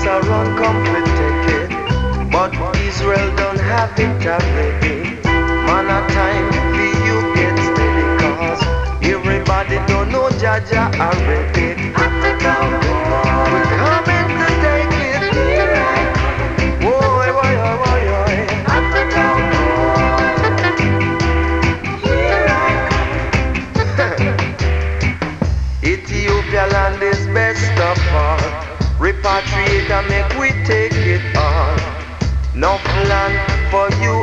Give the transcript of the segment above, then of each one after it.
Arabs are run comforted, but Israel don't have it already. Man, a time for you get steady, cause everybody don't know Jaja already. Africa, we're coming to take it. Land is best of all. Repatriate and make we take it all. No plan for you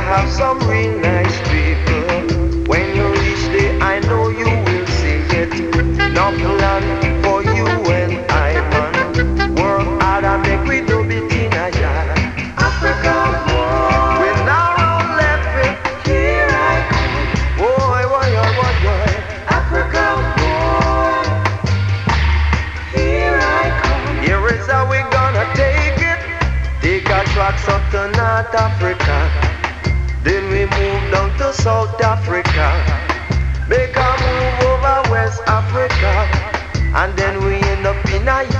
have some real nice people. When you reach there, I know you will see it. No plan for you and I, man. Work hard and make we do it in a ah, yard. Africa. Here is how we gonna take it. Take our tracks up to North Africa. Then we move down to South Africa, make a move over West Africa, and then we end up in a